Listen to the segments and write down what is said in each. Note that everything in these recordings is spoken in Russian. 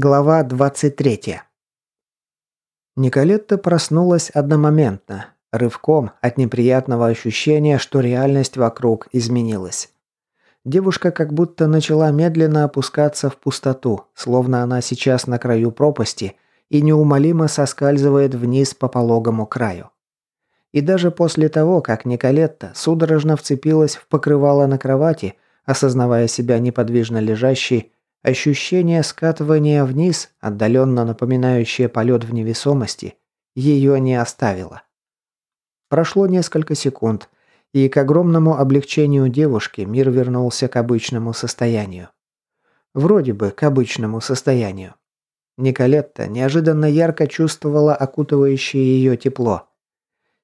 Глава 23. Николетта проснулась одномоментно, рывком от неприятного ощущения, что реальность вокруг изменилась. Девушка как будто начала медленно опускаться в пустоту, словно она сейчас на краю пропасти и неумолимо соскальзывает вниз по пологому краю. И даже после того, как Николетта судорожно вцепилась в покрывало на кровати, осознавая себя неподвижно лежащей, Ощущение скатывания вниз, отдаленно напоминающее полет в невесомости, ее не оставило. Прошло несколько секунд, и к огромному облегчению девушки мир вернулся к обычному состоянию. Вроде бы к обычному состоянию. Николетта неожиданно ярко чувствовала окутывающее ее тепло.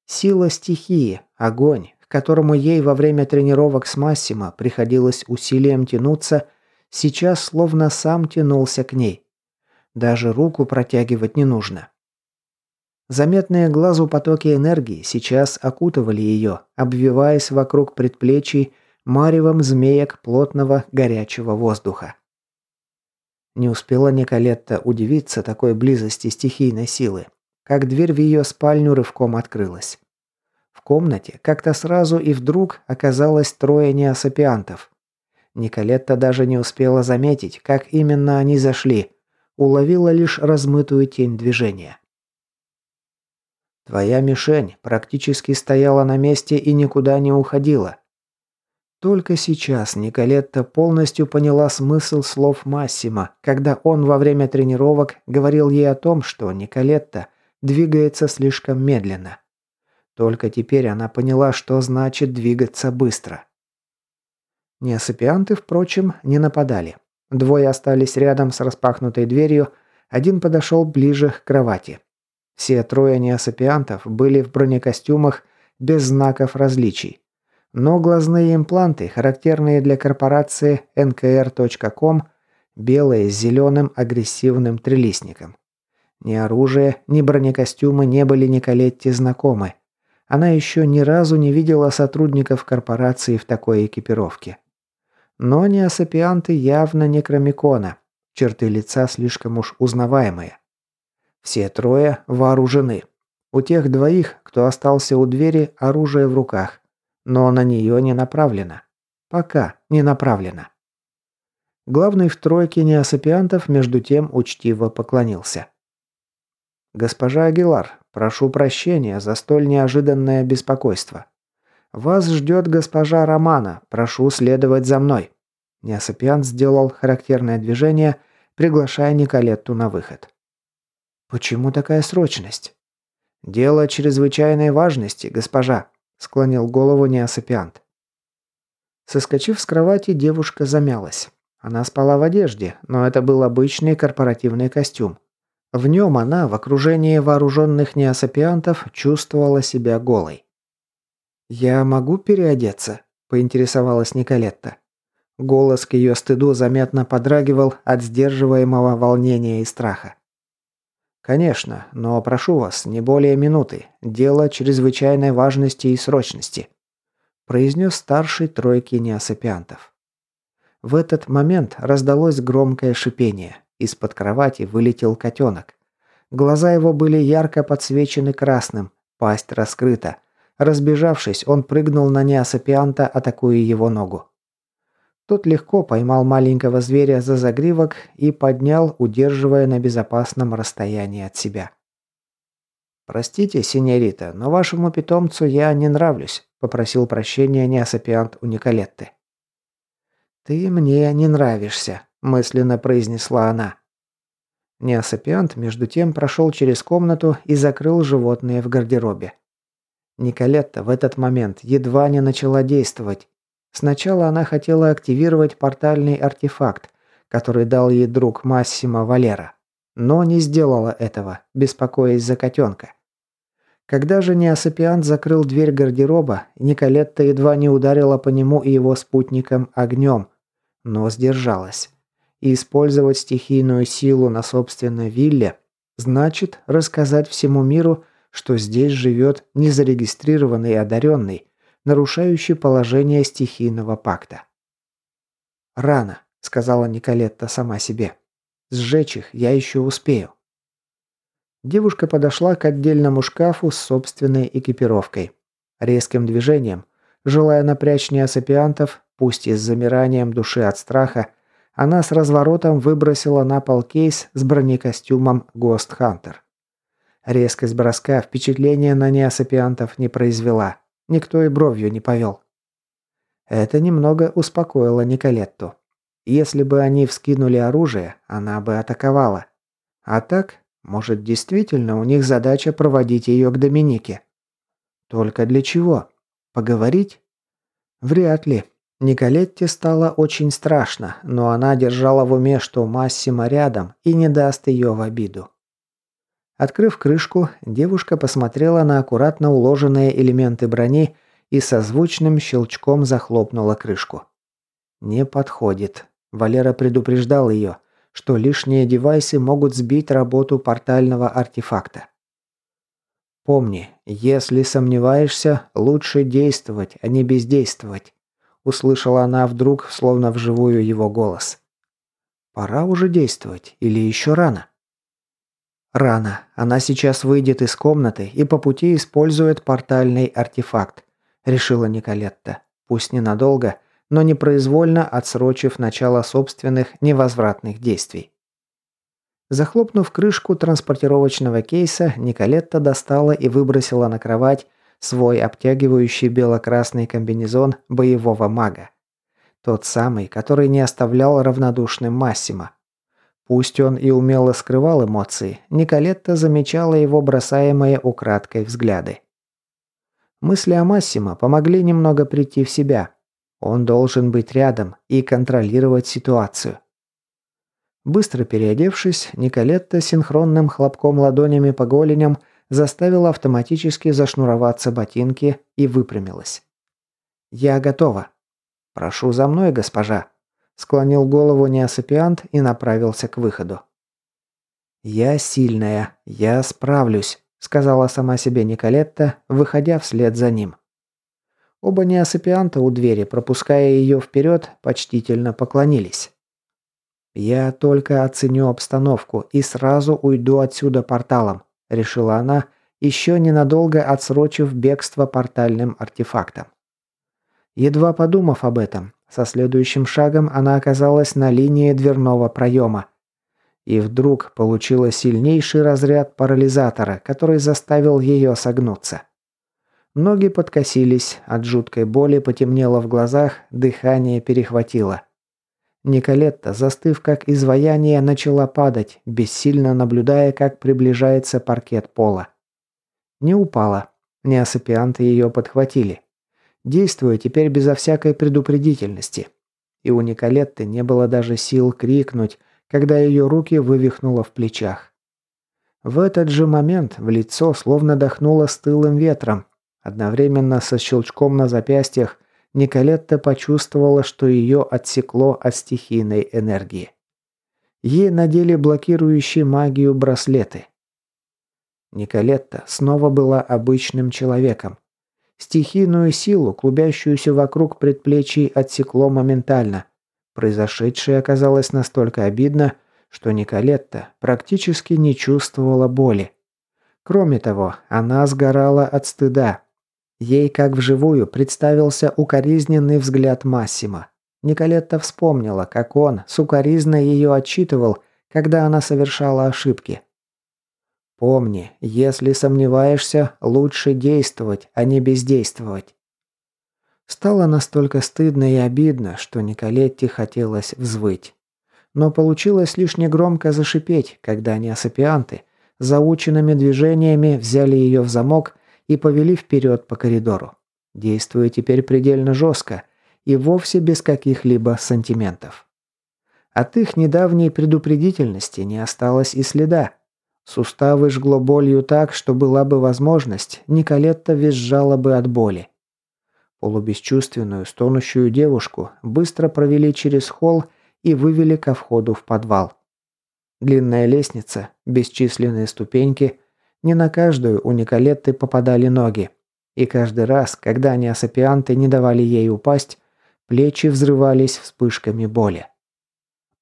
Сила стихии, огонь, к которому ей во время тренировок с Массимо приходилось усилием тянуться – сейчас словно сам тянулся к ней. Даже руку протягивать не нужно. Заметные глазу потоки энергии сейчас окутывали ее, обвиваясь вокруг предплечий маревом змеек плотного горячего воздуха. Не успела Николетта удивиться такой близости стихийной силы, как дверь в ее спальню рывком открылась. В комнате как-то сразу и вдруг оказалось трое неосапиантов. Николетта даже не успела заметить, как именно они зашли. Уловила лишь размытую тень движения. Твоя мишень практически стояла на месте и никуда не уходила. Только сейчас Николетта полностью поняла смысл слов Массима, когда он во время тренировок говорил ей о том, что Николетта двигается слишком медленно. Только теперь она поняла, что значит двигаться быстро. Неосапианты, впрочем, не нападали. Двое остались рядом с распахнутой дверью, один подошел ближе к кровати. Все трое неосапиантов были в бронекостюмах без знаков различий. Но глазные импланты, характерные для корпорации nkr.com, белые с зеленым агрессивным трелистником. Ни оружие, ни бронекостюмы не были Николетте знакомы. Она еще ни разу не видела сотрудников корпорации в такой экипировке. Но неосапианты явно не кромикона. Черты лица слишком уж узнаваемые. Все трое вооружены. У тех двоих, кто остался у двери, оружие в руках. Но на нее не направлено. Пока не направлено. Главный в тройке неосапиантов между тем учтиво поклонился. «Госпожа Агилар, прошу прощения за столь неожиданное беспокойство. «Вас ждет госпожа Романа. Прошу следовать за мной». Неосапиант сделал характерное движение, приглашая Николетту на выход. «Почему такая срочность?» «Дело чрезвычайной важности, госпожа», – склонил голову Неосапиант. Соскочив с кровати, девушка замялась. Она спала в одежде, но это был обычный корпоративный костюм. В нем она, в окружении вооруженных неосапиантов, чувствовала себя голой. «Я могу переодеться?» – поинтересовалась Николетта. Голос к ее стыду заметно подрагивал от сдерживаемого волнения и страха. «Конечно, но прошу вас, не более минуты. Дело чрезвычайной важности и срочности», – произнес старший тройки неосапиантов. В этот момент раздалось громкое шипение. Из-под кровати вылетел котенок. Глаза его были ярко подсвечены красным, пасть раскрыта, Разбежавшись, он прыгнул на неосапианта, атакуя его ногу. Тот легко поймал маленького зверя за загривок и поднял, удерживая на безопасном расстоянии от себя. «Простите, синьорита, но вашему питомцу я не нравлюсь», – попросил прощения неосапиант у Николетты. «Ты мне не нравишься», – мысленно произнесла она. Неосапиант, между тем, прошел через комнату и закрыл животное в гардеробе. Николетта в этот момент едва не начала действовать. Сначала она хотела активировать портальный артефакт, который дал ей друг Массимо Валера, но не сделала этого, беспокоясь за котенка. Когда же неосапиант закрыл дверь гардероба, Николетта едва не ударила по нему и его спутникам огнем, но сдержалась. И использовать стихийную силу на собственной вилле значит рассказать всему миру, что здесь живет незарегистрированный одаренный, нарушающий положение стихийного пакта. «Рано», — сказала Николетта сама себе. Сжечь их я еще успею. Девушка подошла к отдельному шкафу с собственной экипировкой. Резким движением, желая напрячь неосапиантов, пусть и с замиранием души от страха, она с разворотом выбросила на пол кейс с бронекостюмом Ghost Hunter. Резкость броска впечатления на неосапиантов не произвела. Никто и бровью не повел. Это немного успокоило Николетту. Если бы они вскинули оружие, она бы атаковала. А так, может, действительно у них задача проводить ее к Доминике. Только для чего? Поговорить? Вряд ли. Николетте стало очень страшно, но она держала в уме, что Массимо рядом и не даст ее в обиду. Открыв крышку, девушка посмотрела на аккуратно уложенные элементы брони и со звучным щелчком захлопнула крышку. «Не подходит». Валера предупреждал ее, что лишние девайсы могут сбить работу портального артефакта. «Помни, если сомневаешься, лучше действовать, а не бездействовать», услышала она вдруг, словно вживую его голос. «Пора уже действовать или еще рано?» «Рано. Она сейчас выйдет из комнаты и по пути использует портальный артефакт решила Николетта. Пусть ненадолго, но непроизвольно отсрочив начало собственных невозвратных действий. Захлопнув крышку транспортировочного кейса, Николетта достала и выбросила на кровать свой обтягивающий бело-красный комбинезон боевого мага. Тот самый, который не оставлял равнодушным Массима. Пусть он и умело скрывал эмоции, Николетта замечала его бросаемые украдкой взгляды. Мысли о Массимо помогли немного прийти в себя. Он должен быть рядом и контролировать ситуацию. Быстро переодевшись, Николетта синхронным хлопком ладонями по голеням заставила автоматически зашнуроваться ботинки и выпрямилась. «Я готова». «Прошу за мной, госпожа», – склонил голову неосапиант и направился к выходу. «Я сильная, я справлюсь», сказала сама себе Николетта, выходя вслед за ним. Оба неосапианта у двери, пропуская ее вперед, почтительно поклонились. «Я только оценю обстановку и сразу уйду отсюда порталом», – решила она, еще ненадолго отсрочив бегство портальным артефактом. Едва подумав об этом, со следующим шагом она оказалась на линии дверного проема, и вдруг получила сильнейший разряд парализатора, который заставил ее согнуться. Ноги подкосились, от жуткой боли потемнело в глазах, дыхание перехватило. Николетта, застыв как изваяние, начала падать, бессильно наблюдая, как приближается паркет пола. Не упала. Неосапианты ее подхватили. Действуя теперь безо всякой предупредительности. И у Николетты не было даже сил крикнуть, когда ее руки вывихнуло в плечах. В этот же момент в лицо словно дохнуло стылым ветром. Одновременно со щелчком на запястьях Николетта почувствовала, что ее отсекло от стихийной энергии. Ей надели блокирующие магию браслеты. Николетта снова была обычным человеком. Стихийную силу, клубящуюся вокруг предплечий, отсекло моментально. Произошедшее оказалось настолько обидно, что Николетта практически не чувствовала боли. Кроме того, она сгорала от стыда. Ей, как вживую, представился укоризненный взгляд Массима. Николетта вспомнила, как он сукоризно ее отчитывал, когда она совершала ошибки. «Помни, если сомневаешься, лучше действовать, а не бездействовать. Стало настолько стыдно и обидно, что Николетте хотелось взвыть. Но получилось лишь негромко зашипеть, когда неосапианты заученными движениями взяли ее в замок и повели вперед по коридору. Действуя теперь предельно жестко и вовсе без каких-либо сантиментов. От их недавней предупредительности не осталось и следа. Суставы жгло болью так, что была бы возможность, Николетта визжала бы от боли. Полубесчувственную, стонущую девушку быстро провели через холл и вывели ко входу в подвал. Длинная лестница, бесчисленные ступеньки, не на каждую у Николетты попадали ноги. И каждый раз, когда неосапианты не давали ей упасть, плечи взрывались вспышками боли.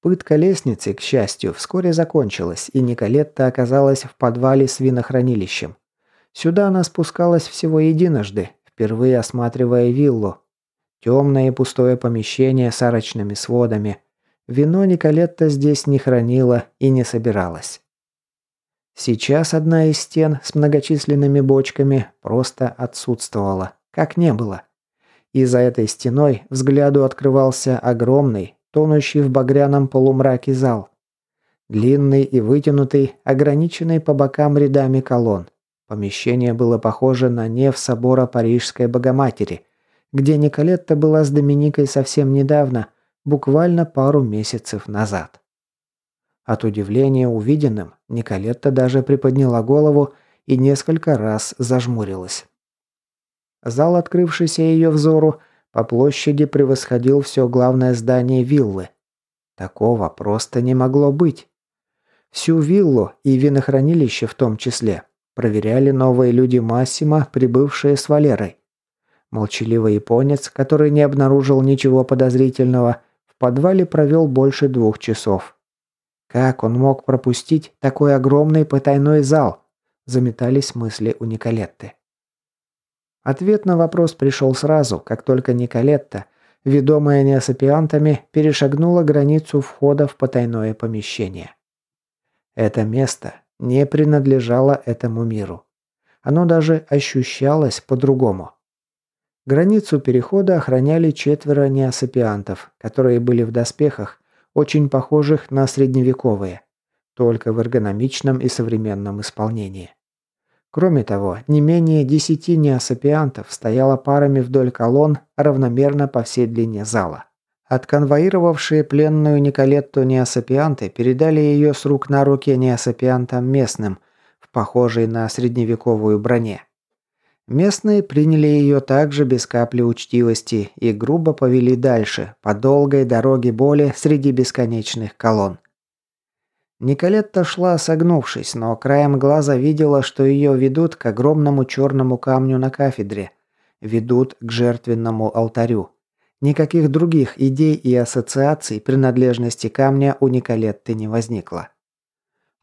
Пытка лестницы, к счастью, вскоре закончилась, и Николетта оказалась в подвале с винохранилищем. Сюда она спускалась всего единожды, впервые осматривая виллу. Темное и пустое помещение с арочными сводами. Вино Николетта здесь не хранила и не собиралась. Сейчас одна из стен с многочисленными бочками просто отсутствовала, как не было. И за этой стеной взгляду открывался огромный, тонущий в багряном полумраке зал. Длинный и вытянутый, ограниченный по бокам рядами колонн. Помещение было похоже на неф собора Парижской Богоматери, где Николетта была с Доминикой совсем недавно, буквально пару месяцев назад. От удивления увиденным Николетта даже приподняла голову и несколько раз зажмурилась. Зал, открывшийся ее взору, по площади превосходил все главное здание виллы. Такого просто не могло быть. Всю виллу и винохранилище в том числе Проверяли новые люди Массима, прибывшие с Валерой. Молчаливый японец, который не обнаружил ничего подозрительного, в подвале провел больше двух часов. Как он мог пропустить такой огромный потайной зал? Заметались мысли у Николетты. Ответ на вопрос пришел сразу, как только Николетта, ведомая неосапиантами, перешагнула границу входа в потайное помещение. Это место не принадлежало этому миру. Оно даже ощущалось по-другому. Границу перехода охраняли четверо неосапиантов, которые были в доспехах, очень похожих на средневековые, только в эргономичном и современном исполнении. Кроме того, не менее десяти неосапиантов стояло парами вдоль колонн равномерно по всей длине зала. Отконвоировавшие пленную Николетту неосапианты передали ее с рук на руки неосапиантам местным, в похожей на средневековую броне. Местные приняли ее также без капли учтивости и грубо повели дальше, по долгой дороге боли среди бесконечных колонн. Николетта шла согнувшись, но краем глаза видела, что ее ведут к огромному черному камню на кафедре, ведут к жертвенному алтарю. Никаких других идей и ассоциаций принадлежности камня у Николетты не возникло.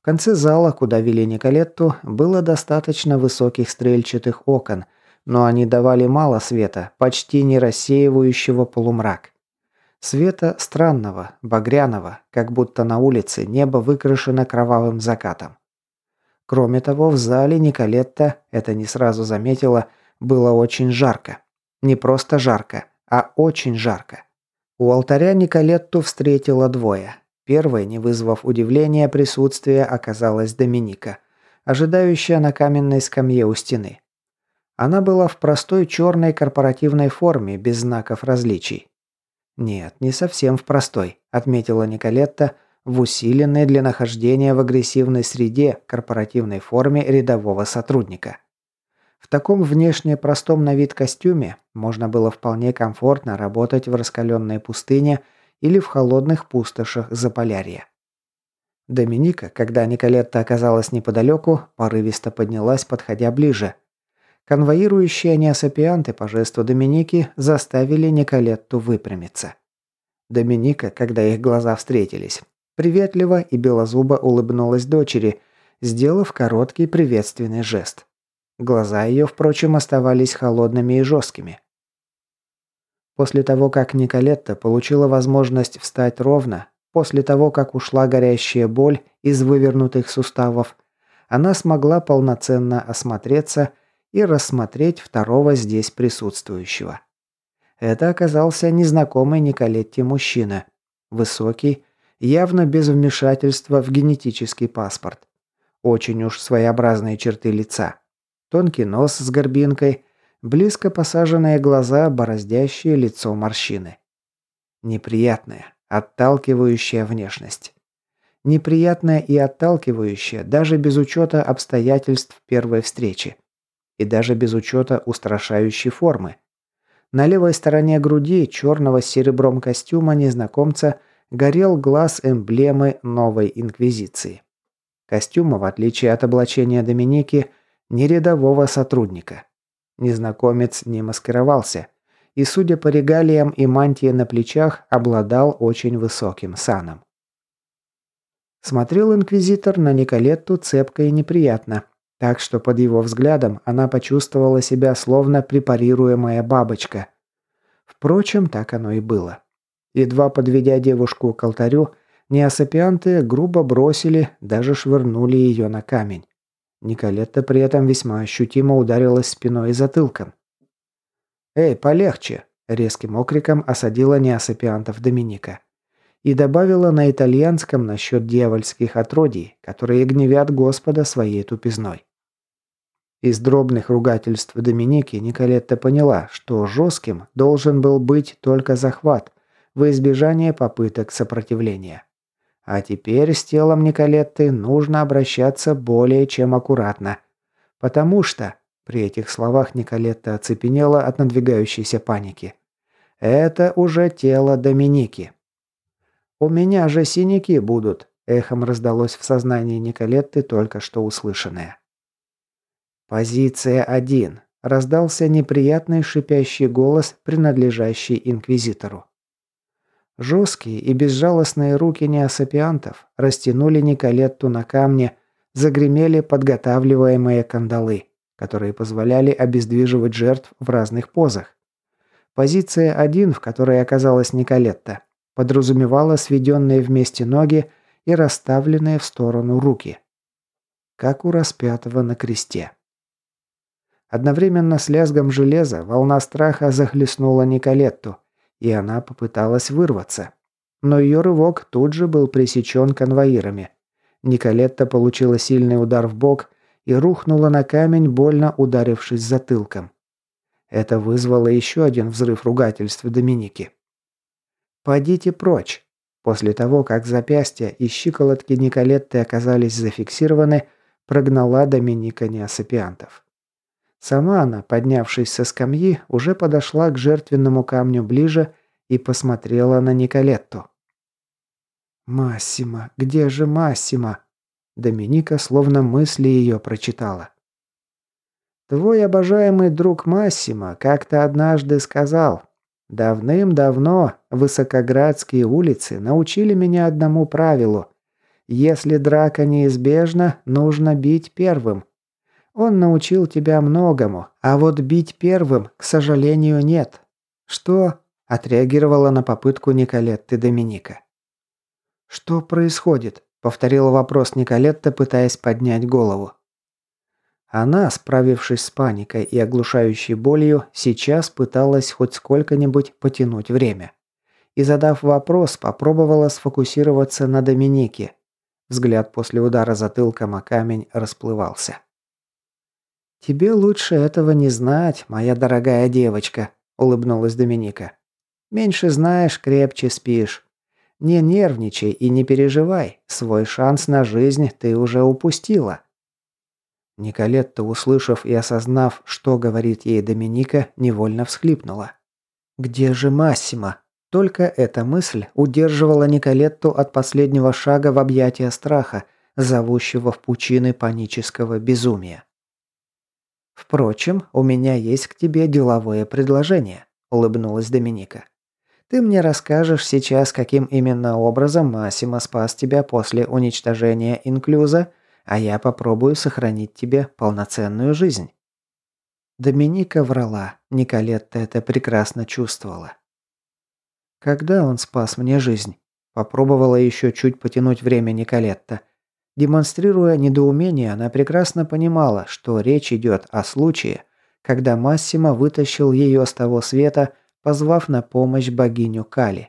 В конце зала, куда вели Николетту, было достаточно высоких стрельчатых окон, но они давали мало света, почти не рассеивающего полумрак. Света странного, багряного, как будто на улице небо выкрашено кровавым закатом. Кроме того, в зале Николетта, это не сразу заметила, было очень жарко. Не просто жарко, а очень жарко. У алтаря Николетту встретило двое. Первой, не вызвав удивления присутствия, оказалась Доминика, ожидающая на каменной скамье у стены. Она была в простой черной корпоративной форме, без знаков различий. «Нет, не совсем в простой», – отметила Николетта, в усиленной для нахождения в агрессивной среде корпоративной форме рядового сотрудника. В таком внешне простом на вид костюме можно было вполне комфортно работать в раскаленной пустыне или в холодных пустошах Заполярья. Доминика, когда Николетта оказалась неподалеку, порывисто поднялась, подходя ближе. Конвоирующие неосапианты по жесту Доминики заставили Николетту выпрямиться. Доминика, когда их глаза встретились, приветливо и белозубо улыбнулась дочери, сделав короткий приветственный жест. Глаза ее, впрочем, оставались холодными и жесткими. После того, как Николетта получила возможность встать ровно, после того, как ушла горящая боль из вывернутых суставов, она смогла полноценно осмотреться и рассмотреть второго здесь присутствующего. Это оказался незнакомый Николетте мужчина. Высокий, явно без вмешательства в генетический паспорт. Очень уж своеобразные черты лица. Тонкий нос с горбинкой, близко посаженные глаза, бороздящие лицо морщины. Неприятная, отталкивающая внешность. Неприятная и отталкивающая даже без учета обстоятельств первой встречи. И даже без учета устрашающей формы. На левой стороне груди черного с серебром костюма незнакомца горел глаз эмблемы новой инквизиции. Костюма, в отличие от облачения Доминики, ни рядового сотрудника. Незнакомец не маскировался и, судя по регалиям и мантии на плечах, обладал очень высоким саном. Смотрел инквизитор на Николетту цепко и неприятно, так что под его взглядом она почувствовала себя словно препарируемая бабочка. Впрочем, так оно и было. Едва подведя девушку к алтарю, неосапианты грубо бросили, даже швырнули ее на камень. Николетта при этом весьма ощутимо ударилась спиной и затылком. «Эй, полегче!» – резким окриком осадила неосапиантов Доминика и добавила на итальянском насчет дьявольских отродий, которые гневят Господа своей тупизной. Из дробных ругательств Доминики Николетта поняла, что жестким должен был быть только захват, во избежание попыток сопротивления. А теперь с телом Николетты нужно обращаться более чем аккуратно. Потому что, при этих словах Николетта оцепенела от надвигающейся паники. Это уже тело Доминики. «У меня же синяки будут», – эхом раздалось в сознании Николетты только что услышанное. «Позиция один», – раздался неприятный шипящий голос, принадлежащий инквизитору. Жесткие и безжалостные руки неосапиантов растянули Николетту на камне, загремели подготавливаемые кандалы, которые позволяли обездвиживать жертв в разных позах. Позиция один, в которой оказалась Николетта, подразумевала сведенные вместе ноги и расставленные в сторону руки. Как у распятого на кресте. Одновременно с лязгом железа волна страха захлестнула Николетту, и она попыталась вырваться. Но ее рывок тут же был пресечен конвоирами. Николетта получила сильный удар в бок и рухнула на камень, больно ударившись затылком. Это вызвало еще один взрыв ругательств Доминики. «Подите прочь!» После того, как запястья и щиколотки Николетты оказались зафиксированы, прогнала Доминика неосапиантов. Сама она, поднявшись со скамьи, уже подошла к жертвенному камню ближе и посмотрела на Николетту. «Массимо, где же Массимо?» Доминика словно мысли ее прочитала. «Твой обожаемый друг Массимо как-то однажды сказал, Давным-давно высокоградские улицы научили меня одному правилу. Если драка неизбежна, нужно бить первым. Он научил тебя многому, а вот бить первым, к сожалению, нет. Что? Отреагировала на попытку Николетты Доминика. Что происходит? Повторила вопрос Николетта, пытаясь поднять голову. Она, справившись с паникой и оглушающей болью, сейчас пыталась хоть сколько-нибудь потянуть время. И задав вопрос, попробовала сфокусироваться на Доминике. Взгляд после удара затылком о камень расплывался. «Тебе лучше этого не знать, моя дорогая девочка», – улыбнулась Доминика. «Меньше знаешь, крепче спишь. Не нервничай и не переживай, свой шанс на жизнь ты уже упустила». Николетта, услышав и осознав, что говорит ей Доминика, невольно всхлипнула. «Где же Массимо?» Только эта мысль удерживала Николетту от последнего шага в объятия страха, зовущего в пучины панического безумия. «Впрочем, у меня есть к тебе деловое предложение», – улыбнулась Доминика. «Ты мне расскажешь сейчас, каким именно образом Массимо спас тебя после уничтожения инклюза а я попробую сохранить тебе полноценную жизнь». Доминика врала, Николетта это прекрасно чувствовала. «Когда он спас мне жизнь?» Попробовала еще чуть потянуть время Николетта. Демонстрируя недоумение, она прекрасно понимала, что речь идет о случае, когда Массимо вытащил ее с того света, позвав на помощь богиню Кали.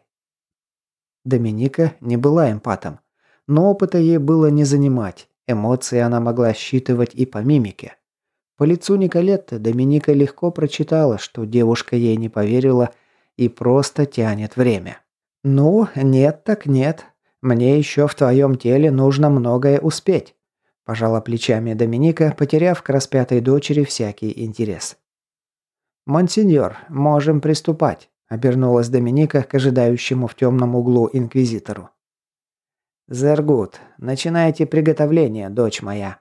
Доминика не была эмпатом, но опыта ей было не занимать, Эмоции она могла считывать и по мимике. По лицу Николетты Доминика легко прочитала, что девушка ей не поверила и просто тянет время. «Ну, нет так нет. Мне еще в твоем теле нужно многое успеть», – пожала плечами Доминика, потеряв к распятой дочери всякий интерес. «Монсеньор, можем приступать», – обернулась Доминика к ожидающему в темном углу инквизитору. «Зергут, начинайте приготовление, дочь моя».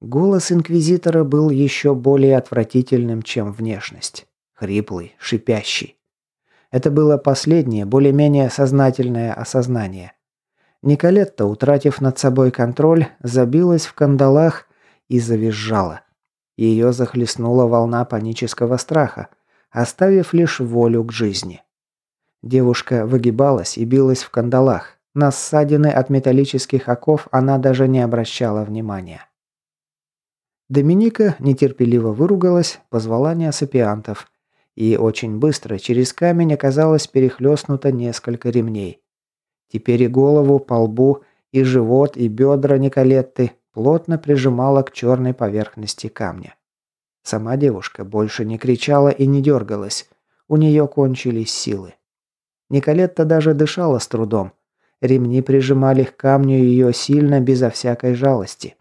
Голос инквизитора был еще более отвратительным, чем внешность. Хриплый, шипящий. Это было последнее, более-менее сознательное осознание. Николетта, утратив над собой контроль, забилась в кандалах и завизжала. Ее захлестнула волна панического страха, оставив лишь волю к жизни. Девушка выгибалась и билась в кандалах. На ссадины от металлических оков она даже не обращала внимания. Доминика нетерпеливо выругалась, позвала неосапиантов. И очень быстро через камень оказалось перехлестнуто несколько ремней. Теперь и голову, по лбу, и живот, и бедра Николетты плотно прижимала к черной поверхности камня. Сама девушка больше не кричала и не дергалась. У нее кончились силы. Николетта даже дышала с трудом. Ремни прижимали к камню ее сильно, безо всякой жалости.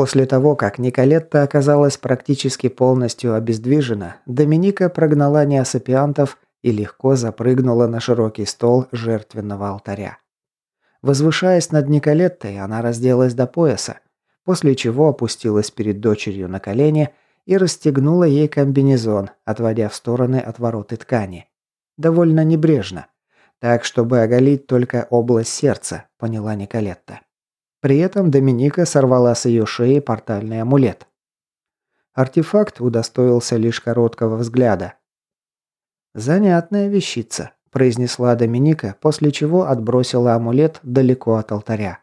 После того, как Николетта оказалась практически полностью обездвижена, Доминика прогнала неосапиантов и легко запрыгнула на широкий стол жертвенного алтаря. Возвышаясь над Николеттой, она разделась до пояса, после чего опустилась перед дочерью на колени и расстегнула ей комбинезон, отводя в стороны отвороты ткани. Довольно небрежно. Так, чтобы оголить только область сердца, поняла Николетта. При этом Доминика сорвала с ее шеи портальный амулет. Артефакт удостоился лишь короткого взгляда. «Занятная вещица», – произнесла Доминика, после чего отбросила амулет далеко от алтаря.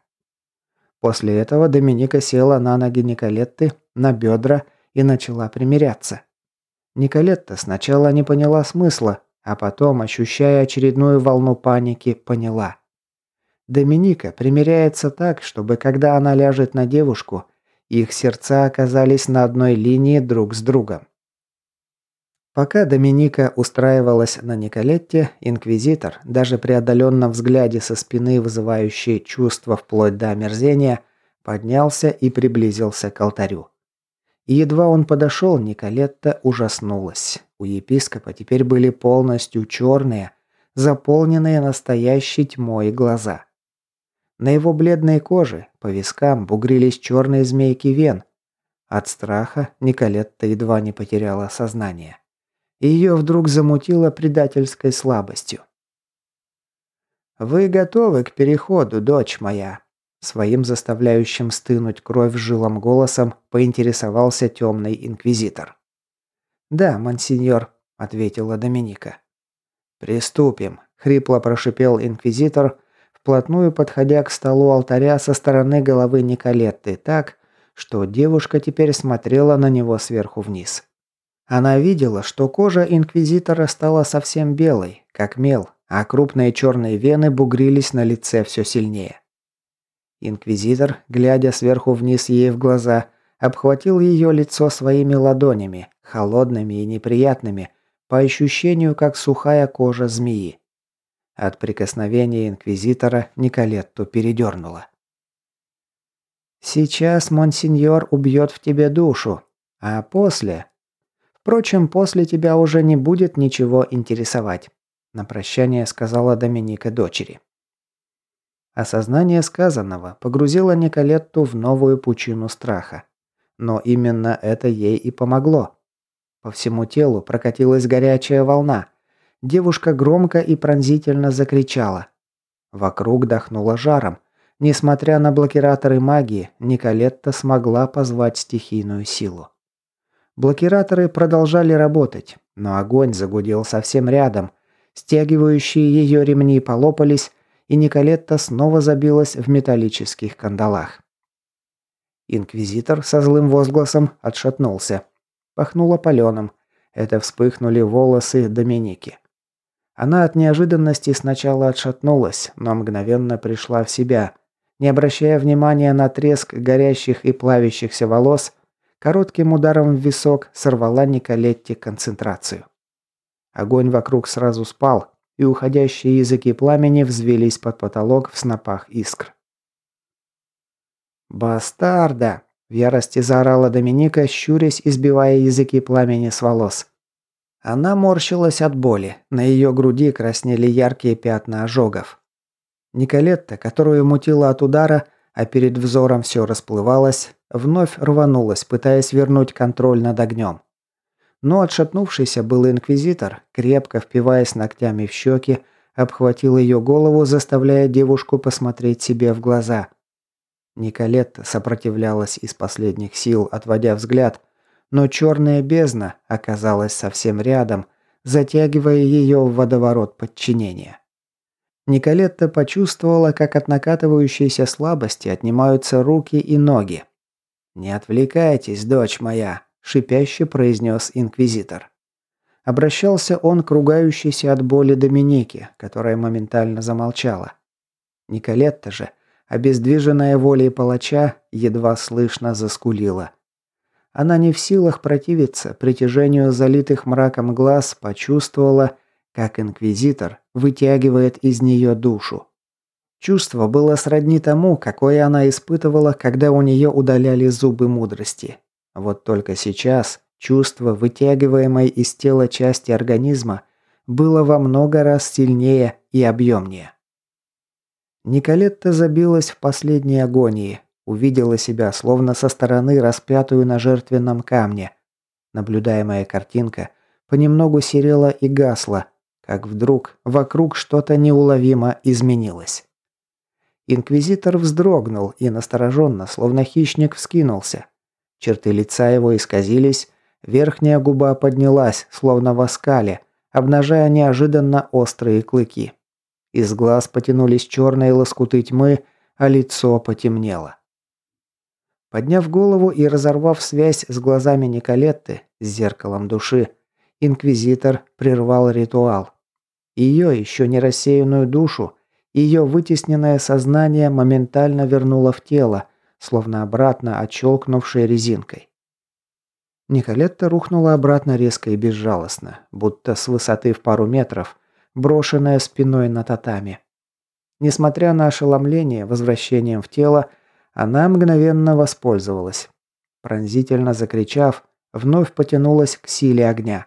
После этого Доминика села на ноги Николетты, на бедра и начала примиряться. Николетта сначала не поняла смысла, а потом, ощущая очередную волну паники, поняла. Доминика примиряется так, чтобы когда она ляжет на девушку, их сердца оказались на одной линии друг с другом. Пока Доминика устраивалась на Николетте, инквизитор, даже при отдаленном взгляде со спины, вызывающий чувство вплоть до омерзения, поднялся и приблизился к алтарю. И едва он подошел, Николетта ужаснулась. У епископа теперь были полностью черные, заполненные настоящей тьмой глаза. На его бледной коже, по вискам, бугрились черные змейки вен. От страха Николетта едва не потеряла сознание. Ее вдруг замутило предательской слабостью. «Вы готовы к переходу, дочь моя?» Своим заставляющим стынуть кровь жилом голосом поинтересовался темный инквизитор. «Да, мансиньор», — ответила Доминика. «Приступим», — хрипло прошипел инквизитор, вплотную подходя к столу алтаря со стороны головы Николетты так, что девушка теперь смотрела на него сверху вниз. Она видела, что кожа инквизитора стала совсем белой, как мел, а крупные черные вены бугрились на лице все сильнее. Инквизитор, глядя сверху вниз ей в глаза, обхватил ее лицо своими ладонями, холодными и неприятными, по ощущению, как сухая кожа змеи. От прикосновения инквизитора Николетту передернуло. «Сейчас монсеньор убьет в тебе душу, а после...» «Впрочем, после тебя уже не будет ничего интересовать», на прощание сказала Доминика дочери. Осознание сказанного погрузило Николетту в новую пучину страха. Но именно это ей и помогло. По всему телу прокатилась горячая волна, Девушка громко и пронзительно закричала. Вокруг дохнуло жаром. Несмотря на блокираторы магии, Николетта смогла позвать стихийную силу. Блокираторы продолжали работать, но огонь загудел совсем рядом. Стягивающие ее ремни полопались, и Николетта снова забилась в металлических кандалах. Инквизитор со злым возгласом отшатнулся. Пахнуло паленым. Это вспыхнули волосы Доминики. Она от неожиданности сначала отшатнулась, но мгновенно пришла в себя. Не обращая внимания на треск горящих и плавящихся волос, коротким ударом в висок сорвала Николетти концентрацию. Огонь вокруг сразу спал, и уходящие языки пламени взвелись под потолок в снопах искр. «Бастарда!» – в ярости заорала Доминика, щурясь и сбивая языки пламени с волос. Она морщилась от боли. На ее груди краснели яркие пятна ожогов. Николетта, которую мутила от удара, а перед взором все расплывалось, вновь рванулась, пытаясь вернуть контроль над огнем. Но отшатнувшийся был инквизитор, крепко впиваясь ногтями в щеки, обхватил ее голову, заставляя девушку посмотреть себе в глаза. Николетта сопротивлялась из последних сил, отводя взгляд, но черная бездна оказалась совсем рядом, затягивая ее в водоворот подчинения. Николетта почувствовала, как от накатывающейся слабости отнимаются руки и ноги. «Не отвлекайтесь, дочь моя», – шипяще произнес инквизитор. Обращался он к ругающейся от боли Доминике, которая моментально замолчала. Николетта же, обездвиженная волей палача, едва слышно заскулила. Она не в силах противиться притяжению залитых мраком глаз, почувствовала, как инквизитор вытягивает из нее душу. Чувство было сродни тому, какое она испытывала, когда у нее удаляли зубы мудрости. Вот только сейчас Чувство, вытягиваемое из тела части организма, было во много раз сильнее и объемнее. Николетта забилась в последней агонии, увидела себя словно со стороны распятую на жертвенном камне. Наблюдаемая картинка понемногу серела и гасла, как вдруг вокруг что-то неуловимо изменилось. Инквизитор вздрогнул и настороженно, словно хищник, вскинулся. Черты лица его исказились, Верхняя губа поднялась, словно в оскале, обнажая неожиданно острые клыки. Из глаз потянулись черные лоскуты тьмы, а лицо потемнело. Подняв голову и разорвав связь с глазами Николетты, с зеркалом души, инквизитор прервал ритуал. Ее еще не рассеянную душу, ее вытесненное сознание моментально вернуло в тело, словно обратно отщелкнувшей резинкой. Николетта рухнула обратно резко и безжалостно, будто с высоты в пару метров, брошенная спиной на татами. Несмотря на ошеломление возвращением в тело, она мгновенно воспользовалась. Пронзительно закричав, вновь потянулась к силе огня.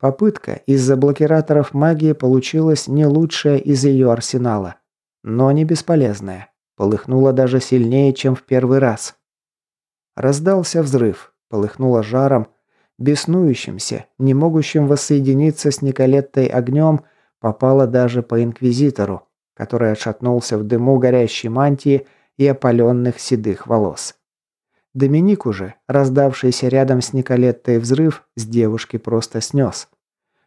Попытка из-за блокираторов магии получилась не лучшая из ее арсенала, но не бесполезная. Полыхнула даже сильнее, чем в первый раз. Раздался взрыв, полыхнуло жаром, беснующимся, не могущим воссоединиться с Николеттой огнем, попало даже по инквизитору, который отшатнулся в дыму горящей мантии и опаленных седых волос. Доминик уже, раздавшийся рядом с Николеттой взрыв, с девушки просто снес.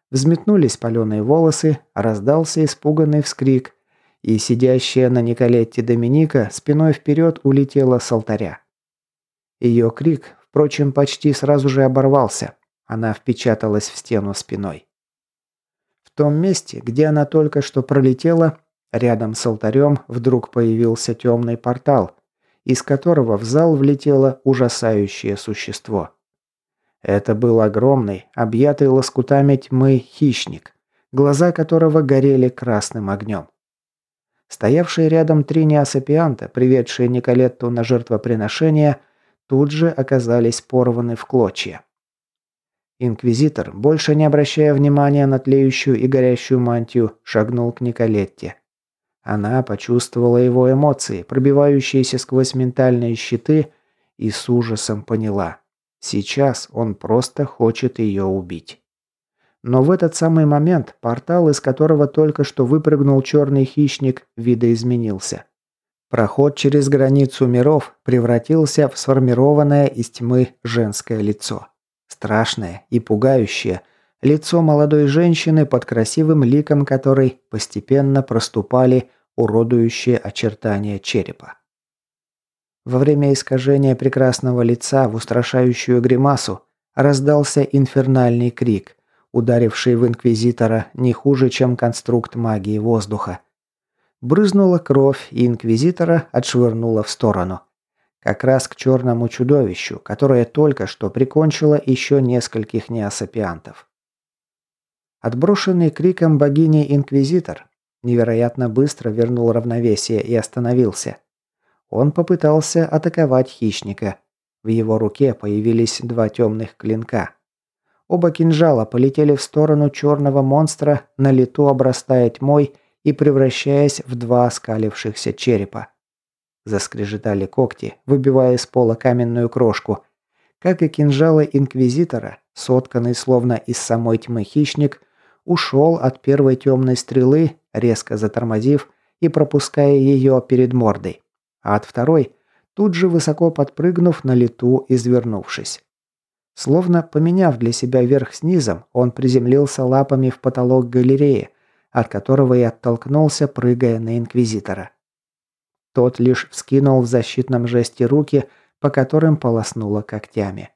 Взметнулись паленые волосы, раздался испуганный вскрик, и сидящая на Николетте Доминика спиной вперед улетела с алтаря. Ее крик Впрочем, почти сразу же оборвался. Она впечаталась в стену спиной. В том месте, где она только что пролетела, рядом с алтарем вдруг появился темный портал, из которого в зал влетело ужасающее существо. Это был огромный, объятый лоскутами тьмы хищник, глаза которого горели красным огнем. Стоявшие рядом три неосапианта, приведшие Николетту на жертвоприношение, тут же оказались порваны в клочья. Инквизитор, больше не обращая внимания на тлеющую и горящую мантию, шагнул к Николетте. Она почувствовала его эмоции, пробивающиеся сквозь ментальные щиты, и с ужасом поняла. Сейчас он просто хочет ее убить. Но в этот самый момент портал, из которого только что выпрыгнул черный хищник, видоизменился. Проход через границу миров превратился в сформированное из тьмы женское лицо. Страшное и пугающее. Лицо молодой женщины, под красивым ликом которой постепенно проступали уродующие очертания черепа. Во время искажения прекрасного лица в устрашающую гримасу раздался инфернальный крик, ударивший в Инквизитора не хуже, чем конструкт магии воздуха – Брызнула кровь, и инквизитора отшвырнула в сторону. Как раз к черному чудовищу, которое только что прикончило еще нескольких неосапиантов. Отброшенный криком богини Инквизитор невероятно быстро вернул равновесие и остановился. Он попытался атаковать хищника. В его руке появились два темных клинка. Оба кинжала полетели в сторону черного монстра, на лету обрастая тьмой и превращаясь в два оскалившихся черепа. Заскрежетали когти, выбивая из пола каменную крошку. Как и кинжалы Инквизитора, сотканный словно из самой тьмы хищник, ушел от первой темной стрелы резко затормозив и пропуская ее перед мордой, а от второй, тут же высоко подпрыгнув на лету, извернувшись. Словно поменяв для себя верх с низом, он приземлился лапами в потолок галереи, от которого и оттолкнулся, прыгая на Инквизитора. Тот лишь вскинул в защитном жесте руки, по которым полоснуло когтями.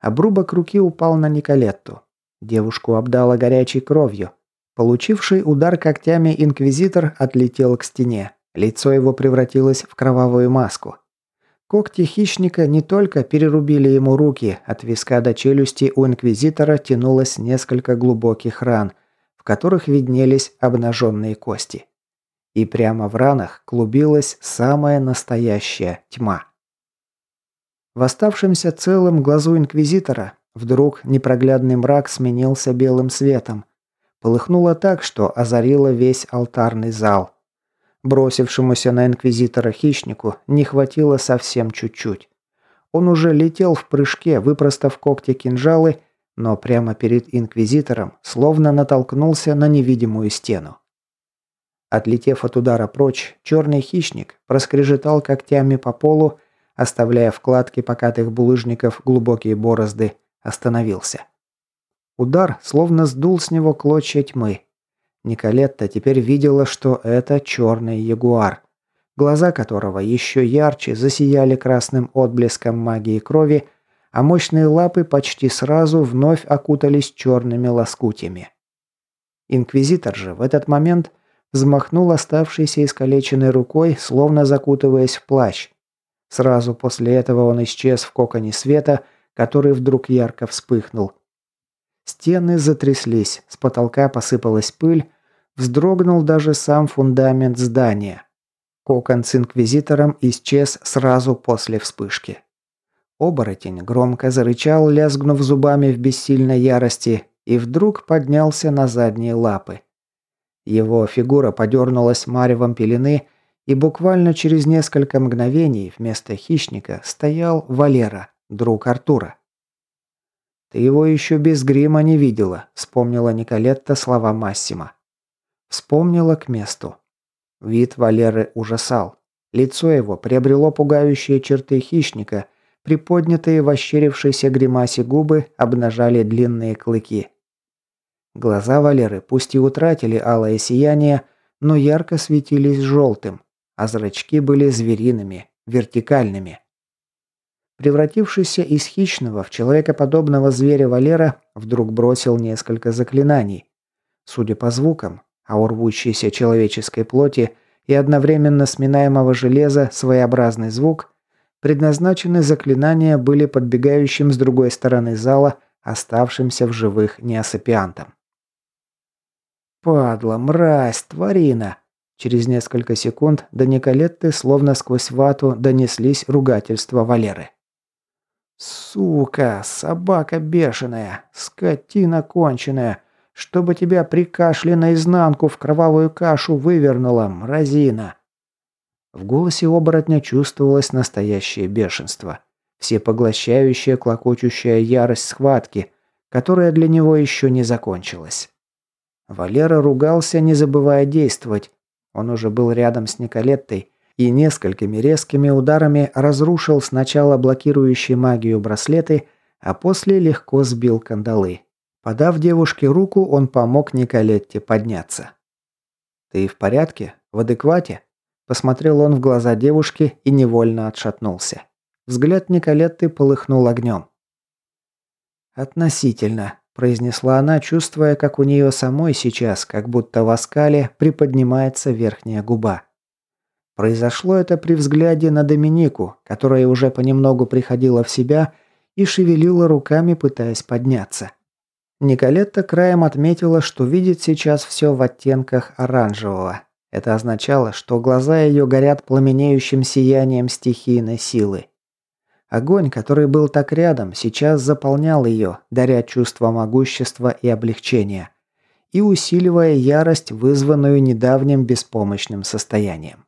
Обрубок руки упал на Николетту. Девушку обдала горячей кровью. Получивший удар когтями инквизитор отлетел к стене. Лицо его превратилось в кровавую маску. Когти хищника не только перерубили ему руки, от виска до челюсти у инквизитора тянулось несколько глубоких ран, в которых виднелись обнаженные кости. И прямо в ранах клубилась самая настоящая тьма. В оставшемся целым глазу инквизитора вдруг непроглядный мрак сменился белым светом. Полыхнуло так, что озарило весь алтарный зал – Бросившемуся на инквизитора хищнику не хватило совсем чуть-чуть. Он уже летел в прыжке, выпростав когти кинжалы, но прямо перед инквизитором словно натолкнулся на невидимую стену. Отлетев от удара прочь, черный хищник проскрежетал когтями по полу, оставляя вкладки покатых булыжников глубокие борозды, остановился. Удар словно сдул с него клочья тьмы, Николетта теперь видела, что это черный ягуар, глаза которого еще ярче засияли красным отблеском магии крови, а мощные лапы почти сразу вновь окутались черными лоскутями. Инквизитор же в этот момент взмахнул оставшейся искалеченной рукой, словно закутываясь в плащ. Сразу после этого он исчез в коконе света, который вдруг ярко вспыхнул. Стены затряслись, с потолка посыпалась пыль, Вздрогнул даже сам фундамент здания. Кокон с инквизитором исчез сразу после вспышки. Оборотень громко зарычал, лязгнув зубами в бессильной ярости, и вдруг поднялся на задние лапы. Его фигура подернулась маревом пелены, и буквально через несколько мгновений вместо хищника стоял Валера, друг Артура. «Ты его еще без грима не видела», — вспомнила Николетта слова Массима. Вспомнила к месту. Вид Валеры ужасал. Лицо его приобрело пугающие черты хищника, приподнятые в ощерившейся гримасе губы обнажали длинные клыки. Глаза Валеры пусть и утратили алое сияние, но ярко светились желтым, а зрачки были звериными, вертикальными. Превратившийся из хищного в человекоподобного зверя Валера вдруг бросил несколько заклинаний. Судя по звукам, а человеческой плоти и одновременно сминаемого железа своеобразный звук, предназначены заклинания были подбегающим с другой стороны зала, оставшимся в живых неосапиантом. «Падла, мразь, тварина!» Через несколько секунд до Николетты словно сквозь вату донеслись ругательства Валеры. «Сука! Собака бешеная! Скотина конченая! чтобы тебя при кашле наизнанку в кровавую кашу вывернуло, мразина!» В голосе оборотня чувствовалось настоящее бешенство. Всепоглощающая, клокочущая ярость схватки, которая для него еще не закончилась. Валера ругался, не забывая действовать. Он уже был рядом с Николеттой и несколькими резкими ударами разрушил сначала блокирующие магию браслеты, а после легко сбил кандалы. Подав девушке руку, он помог Николетте подняться. «Ты в порядке? В адеквате?» Посмотрел он в глаза девушки и невольно отшатнулся. Взгляд Николетты полыхнул огнем. «Относительно», – произнесла она, чувствуя, как у нее самой сейчас, как будто в оскале, приподнимается верхняя губа. Произошло это при взгляде на Доминику, которая уже понемногу приходила в себя и шевелила руками, пытаясь подняться. Николетта краем отметила, что видит сейчас все в оттенках оранжевого. Это означало, что глаза ее горят пламенеющим сиянием стихийной силы. Огонь, который был так рядом, сейчас заполнял ее, даря чувство могущества и облегчения, и усиливая ярость, вызванную недавним беспомощным состоянием.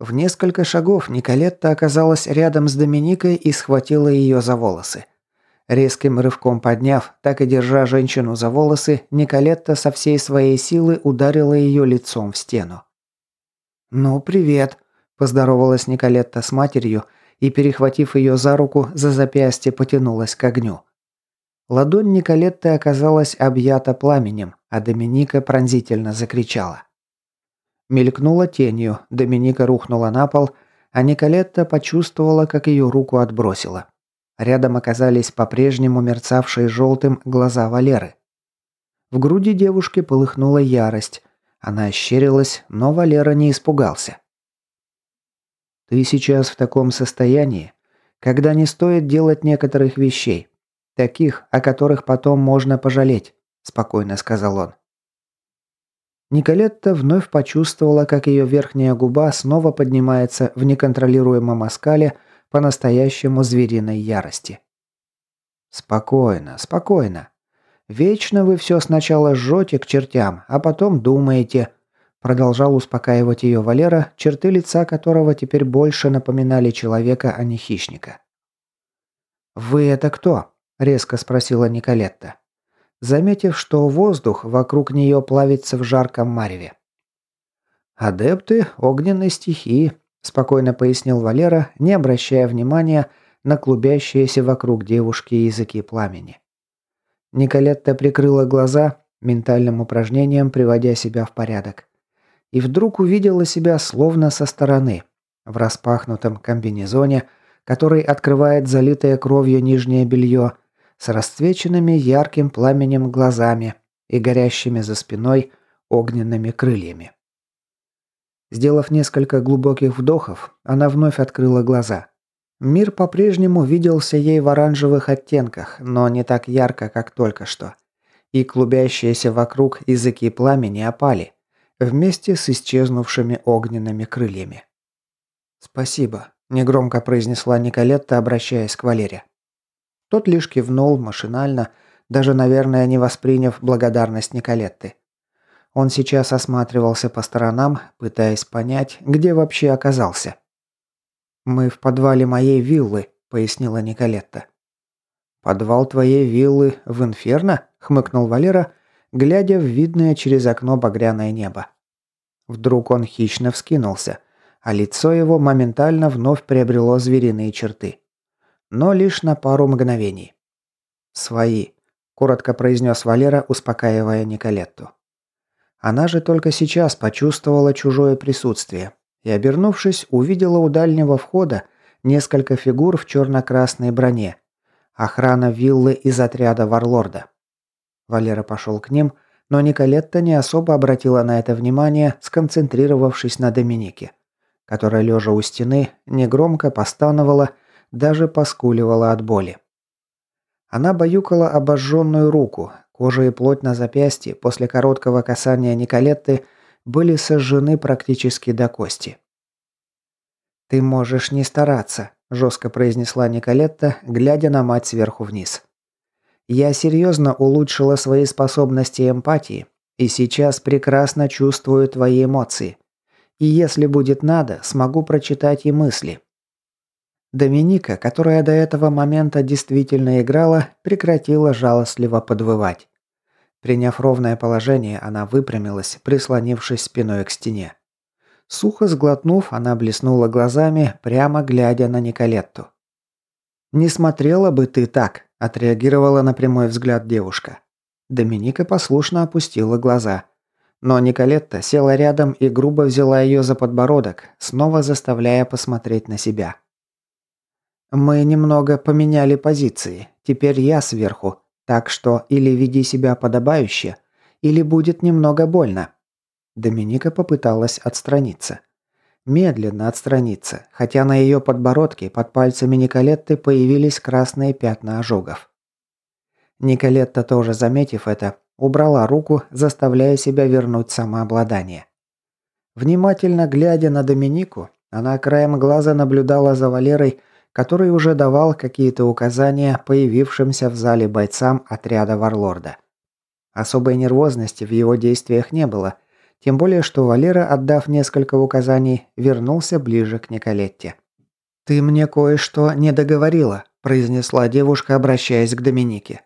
В несколько шагов Николетта оказалась рядом с Доминикой и схватила ее за волосы. Резким рывком подняв, так и держа женщину за волосы, Николетта со всей своей силы ударила ее лицом в стену. «Ну, привет», – поздоровалась Николетта с матерью и, перехватив ее за руку, за запястье потянулась к огню. Ладонь Николетты оказалась объята пламенем, а Доминика пронзительно закричала. Мелькнула тенью, Доминика рухнула на пол, а Николетта почувствовала, как ее руку отбросила. Рядом оказались по-прежнему мерцавшие желтым глаза Валеры. В груди девушки полыхнула ярость. Она ощерилась, но Валера не испугался. «Ты сейчас в таком состоянии, когда не стоит делать некоторых вещей, таких, о которых потом можно пожалеть», – спокойно сказал он. Николетта вновь почувствовала, как ее верхняя губа снова поднимается в неконтролируемом оскале – по-настоящему звериной ярости. «Спокойно, спокойно. Вечно вы все сначала жжете к чертям, а потом думаете», продолжал успокаивать ее Валера, черты лица которого теперь больше напоминали человека, а не хищника. «Вы это кто?» – резко спросила Николетта, заметив, что воздух вокруг нее плавится в жарком мареве. «Адепты огненной стихии», – спокойно пояснил Валера, не обращая внимания на клубящиеся вокруг девушки языки пламени. Николетта прикрыла глаза, ментальным упражнением приводя себя в порядок. И вдруг увидела себя словно со стороны, в распахнутом комбинезоне, который открывает залитое кровью нижнее белье, с расцвеченными ярким пламенем глазами и горящими за спиной огненными крыльями. Сделав несколько глубоких вдохов, она вновь открыла глаза. Мир по-прежнему виделся ей в оранжевых оттенках, но не так ярко, как только что. И клубящиеся вокруг языки пламени опали, вместе с исчезнувшими огненными крыльями. «Спасибо», – негромко произнесла Николетта, обращаясь к Валере. Тот лишь кивнул машинально, даже, наверное, не восприняв благодарность Николетты. Он сейчас осматривался по сторонам, пытаясь понять, где вообще оказался. «Мы в подвале моей виллы», — пояснила Николетта. «Подвал твоей виллы в Инферно?» — хмыкнул Валера, глядя в видное через окно багряное небо. Вдруг он хищно вскинулся, а лицо его моментально вновь приобрело звериные черты. Но лишь на пару мгновений. «Свои», – коротко произнес Валера, успокаивая Николетту. Она же только сейчас почувствовала чужое присутствие и, обернувшись, увидела у дальнего входа несколько фигур в черно-красной броне. Охрана виллы из отряда Варлорда. Валера пошел к ним, но Николетта не особо обратила на это внимание, сконцентрировавшись на Доминике, которая, лежа у стены, негромко постановала, даже поскуливала от боли. Она баюкала обожженную руку, Кожа и плоть на запястье после короткого касания Николетты были сожжены практически до кости. «Ты можешь не стараться», – жестко произнесла Николетта, глядя на мать сверху вниз. «Я серьезно улучшила свои способности эмпатии и сейчас прекрасно чувствую твои эмоции. И если будет надо, смогу прочитать и мысли. Доминика, которая до этого момента действительно играла, прекратила жалостливо подвывать. Приняв ровное положение, она выпрямилась, прислонившись спиной к стене. Сухо сглотнув, она блеснула глазами, прямо глядя на Николетту. «Не смотрела бы ты так», – отреагировала на прямой взгляд девушка. Доминика послушно опустила глаза. Но Николетта села рядом и грубо взяла ее за подбородок, снова заставляя посмотреть на себя. «Мы немного поменяли позиции. Теперь я сверху. Так что или веди себя подобающе, или будет немного больно». Доминика попыталась отстраниться. Медленно отстраниться, хотя на ее подбородке под пальцами Николетты появились красные пятна ожогов. Николетта тоже, заметив это, убрала руку, заставляя себя вернуть самообладание. Внимательно глядя на Доминику, она краем глаза наблюдала за Валерой, который уже давал какие-то указания появившимся в зале бойцам отряда Варлорда. Особой нервозности в его действиях не было, тем более что Валера, отдав несколько указаний, вернулся ближе к Николетте. «Ты мне кое-что не договорила», – произнесла девушка, обращаясь к Доминике.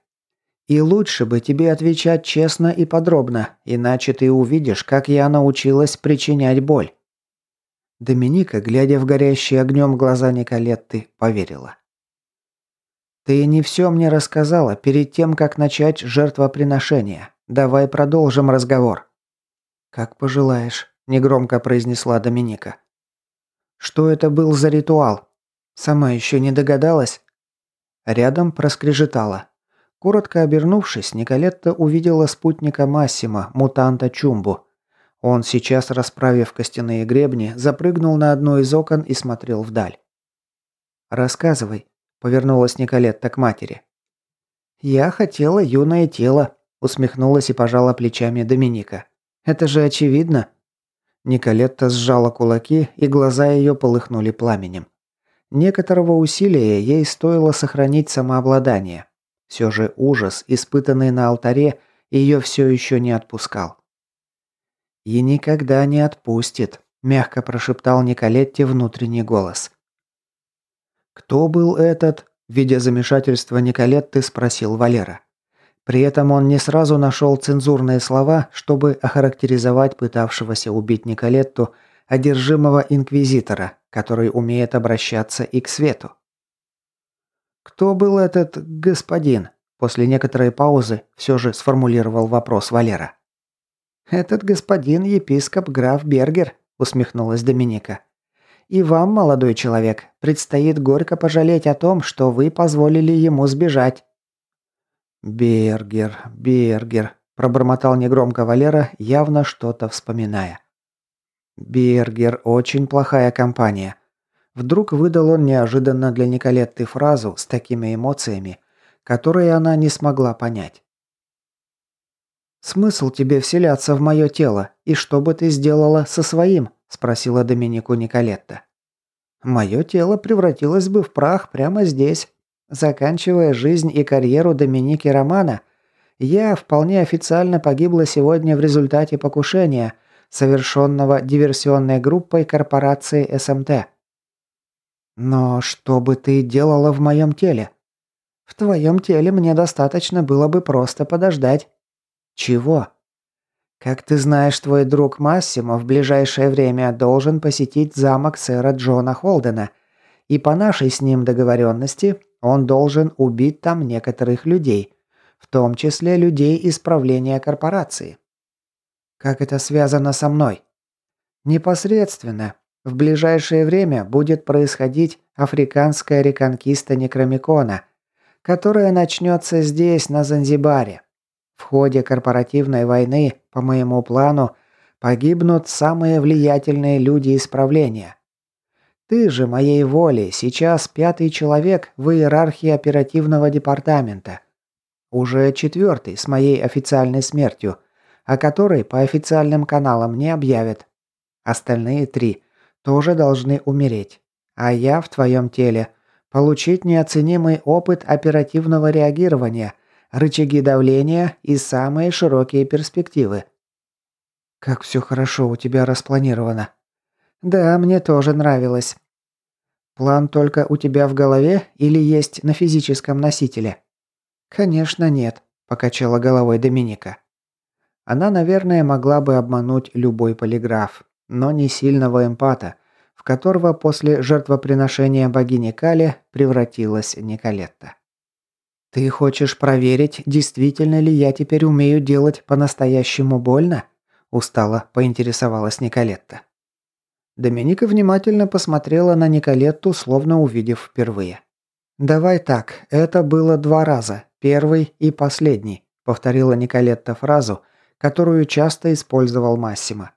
«И лучше бы тебе отвечать честно и подробно, иначе ты увидишь, как я научилась причинять боль». Доминика, глядя в горящие огнем глаза Николетты, поверила. «Ты не все мне рассказала перед тем, как начать жертвоприношение. Давай продолжим разговор». «Как пожелаешь», – негромко произнесла Доминика. «Что это был за ритуал? Сама еще не догадалась?» Рядом проскрежетало. Коротко обернувшись, Николетта увидела спутника Массима, мутанта Чумбу. Он сейчас, расправив костяные гребни, запрыгнул на одно из окон и смотрел вдаль. «Рассказывай», – повернулась Николетта к матери. «Я хотела юное тело», – усмехнулась и пожала плечами Доминика. «Это же очевидно». Николетта сжала кулаки, и глаза ее полыхнули пламенем. Некоторого усилия ей стоило сохранить самообладание. Все же ужас, испытанный на алтаре, ее все еще не отпускал. «И никогда не отпустит», – мягко прошептал Николетте внутренний голос. «Кто был этот?» – видя замешательство Николетты, спросил Валера. При этом он не сразу нашел цензурные слова, чтобы охарактеризовать пытавшегося убить Николетту одержимого инквизитора, который умеет обращаться и к свету. «Кто был этот господин?» После некоторой паузы все же сформулировал вопрос Валера. «Этот господин епископ граф Бергер», усмехнулась Доминика. «И вам, молодой человек, предстоит горько пожалеть о том, что вы позволили ему сбежать». «Бергер, Бергер», пробормотал негромко Валера, явно что-то вспоминая. Бергер – очень плохая компания. Вдруг выдал он неожиданно для Николетты фразу с такими эмоциями, которые она не смогла понять. «Смысл тебе вселяться в мое тело, и что бы ты сделала со своим?» – спросила Доминику Николетта. «Мое тело превратилось бы в прах прямо здесь. Заканчивая жизнь и карьеру Доминики Романа, я вполне официально погибла сегодня в результате покушения – совершенного диверсионной группой корпорации СМТ. Но что бы ты делала в моем теле? В твоем теле мне достаточно было бы просто подождать. Чего? Как ты знаешь, твой друг Массимо в ближайшее время должен посетить замок сэра Джона Холдена, и по нашей с ним договоренности он должен убить там некоторых людей, в том числе людей из правления корпорации. Как это связано со мной? Непосредственно. В ближайшее время будет происходить африканская реконкиста Некромикона, которая начнется здесь, на Занзибаре. Ходе корпоративной войны, по моему плану, погибнут самые влиятельные люди исправления. Ты же моей волей сейчас пятый человек в иерархии оперативного департамента. Уже четвертый с моей официальной смертью, о которой по официальным каналам не объявят. Остальные три тоже должны умереть. А я в твоем теле получить неоценимый опыт оперативного реагирования, рычаги давления и самые широкие перспективы. Как все хорошо у тебя распланировано. Да, мне тоже нравилось. План только у тебя в голове или есть на физическом носителе? Конечно, нет, покачала головой Доминика. Она, наверное, могла бы обмануть любой полиграф, но не сильного эмпата, в которого после жертвоприношения богини Кали превратилась Николетта. «Ты хочешь проверить, действительно ли я теперь умею делать по-настоящему больно?» – устало поинтересовалась Николетта. Доминика внимательно посмотрела на Николетту, словно увидев впервые. «Давай так, это было два раза, первый и последний», – повторила Николетта фразу – которую часто использовал Массимо.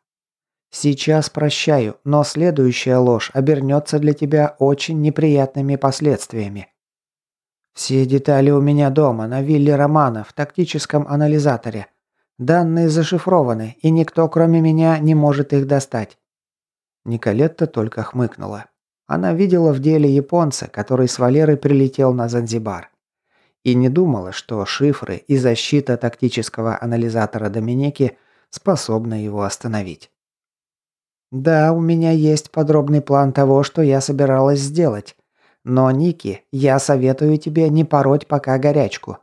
Сейчас прощаю, но следующая ложь обернется для тебя очень неприятными последствиями. Все детали у меня дома, на вилле Романа, в тактическом анализаторе. Данные зашифрованы, и никто, кроме меня, не может их достать. Николетта только хмыкнула. Она видела в деле японца, который с Валерой прилетел на Занзибар и не думала, что шифры и защита тактического анализатора Доминики способны его остановить. «Да, у меня есть подробный план того, что я собиралась сделать. Но, Ники, я советую тебе не пороть пока горячку.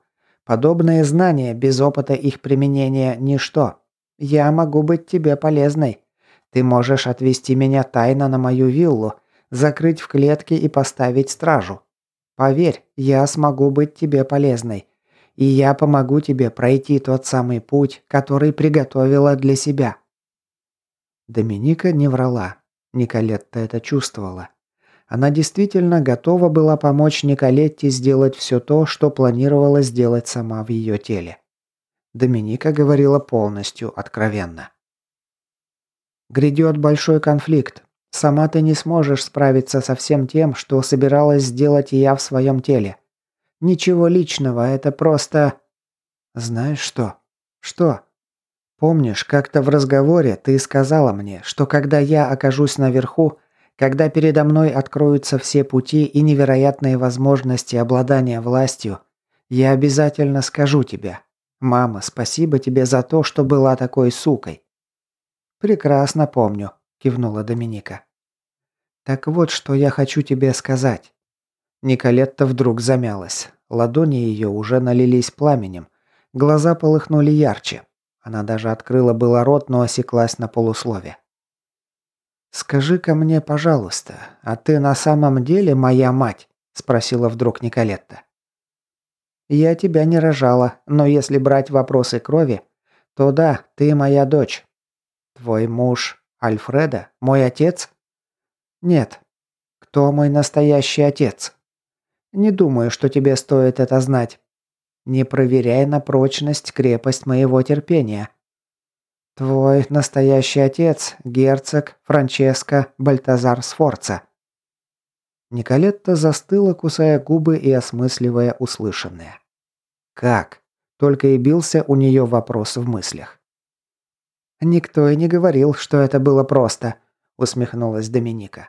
Подобные знания без опыта их применения – ничто. Я могу быть тебе полезной. Ты можешь отвезти меня тайно на мою виллу, закрыть в клетке и поставить стражу. Поверь, я смогу быть тебе полезной. И я помогу тебе пройти тот самый путь, который приготовила для себя». Доминика не врала. Николетта это чувствовала. Она действительно готова была помочь Николетте сделать все то, что планировала сделать сама в ее теле. Доминика говорила полностью откровенно. «Грядет большой конфликт. Сама ты не сможешь справиться со всем тем, что собиралась сделать я в своем теле. Ничего личного, это просто...» «Знаешь что? Что?» «Помнишь, как-то в разговоре ты сказала мне, что когда я окажусь наверху, когда передо мной откроются все пути и невероятные возможности обладания властью, я обязательно скажу тебе. Мама, спасибо тебе за то, что была такой сукой. Прекрасно помню, кивнула Доминика. Так вот, что я хочу тебе сказать. Николетта вдруг замялась. Ладони ее уже налились пламенем. Глаза полыхнули ярче. Она даже открыла было рот, но осеклась на полуслове. «Скажи-ка мне, пожалуйста, а ты на самом деле моя мать?» – спросила вдруг Николетта. «Я тебя не рожала, но если брать вопросы крови, то да, ты моя дочь. Твой муж Альфреда, мой отец?» «Нет. Кто мой настоящий отец?» «Не думаю, что тебе стоит это знать. Не проверяй на прочность крепость моего терпения. «Твой настоящий отец – герцог Франческо Бальтазар Сфорца». Николетта застыла, кусая губы и осмысливая услышанное. «Как?» – только и бился у нее вопрос в мыслях. «Никто и не говорил, что это было просто», – усмехнулась Доминика.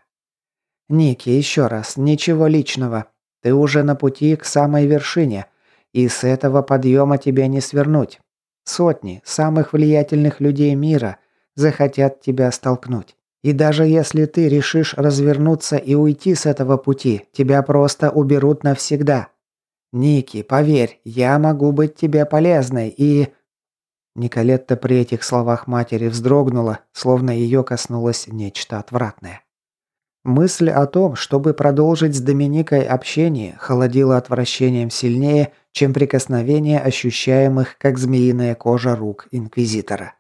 «Ники, еще раз, ничего личного. Ты уже на пути к самой вершине, и с этого подъема тебя не свернуть. Сотни самых влиятельных людей мира захотят тебя столкнуть. И даже если ты решишь развернуться и уйти с этого пути, тебя просто уберут навсегда. Ники, поверь, я могу быть тебе полезной и...» Николетта при этих словах матери вздрогнула, словно ее коснулось нечто отвратное. Мысль о том, чтобы продолжить с Доминикой общение, холодила отвращением сильнее, чем прикосновение ощущаемых, как змеиная кожа рук Инквизитора.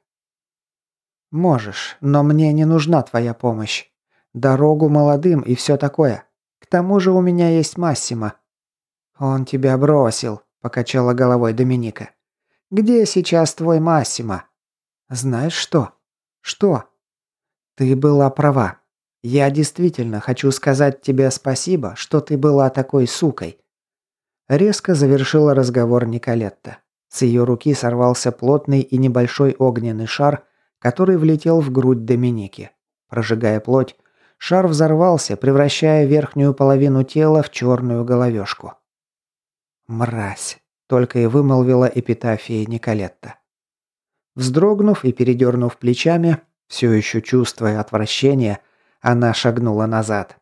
«Можешь, но мне не нужна твоя помощь. Дорогу молодым и все такое. К тому же у меня есть Массимо». «Он тебя бросил», – покачала головой Доминика. «Где сейчас твой Массимо?» «Знаешь что?» «Что?» «Ты была права. Я действительно хочу сказать тебе спасибо, что ты была такой сукой. Резко завершила разговор Николетта. С ее руки сорвался плотный и небольшой огненный шар, который влетел в грудь Доминики. Прожигая плоть, шар взорвался, превращая верхнюю половину тела в черную головешку. «Мразь!» – только и вымолвила эпитафия Николетта. Вздрогнув и передернув плечами, все еще чувствуя отвращение, она шагнула назад.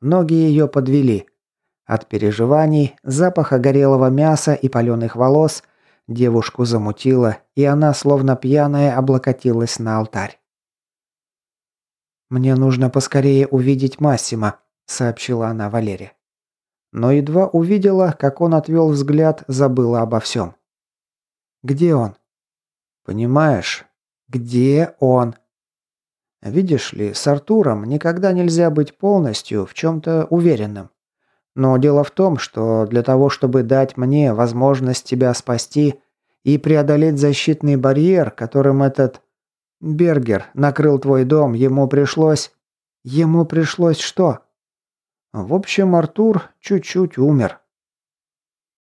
Ноги ее подвели. От переживаний, запаха горелого мяса и паленых волос девушку замутило, и она, словно пьяная, облокотилась на алтарь. «Мне нужно поскорее увидеть Массима», — сообщила она Валере. Но едва увидела, как он отвел взгляд, забыла обо всем. «Где он?» «Понимаешь, где он?» «Видишь ли, с Артуром никогда нельзя быть полностью в чем-то уверенным. Но дело в том, что для того, чтобы дать мне возможность тебя спасти и преодолеть защитный барьер, которым этот Бергер накрыл твой дом, ему пришлось... Ему пришлось что? В общем, Артур чуть-чуть умер.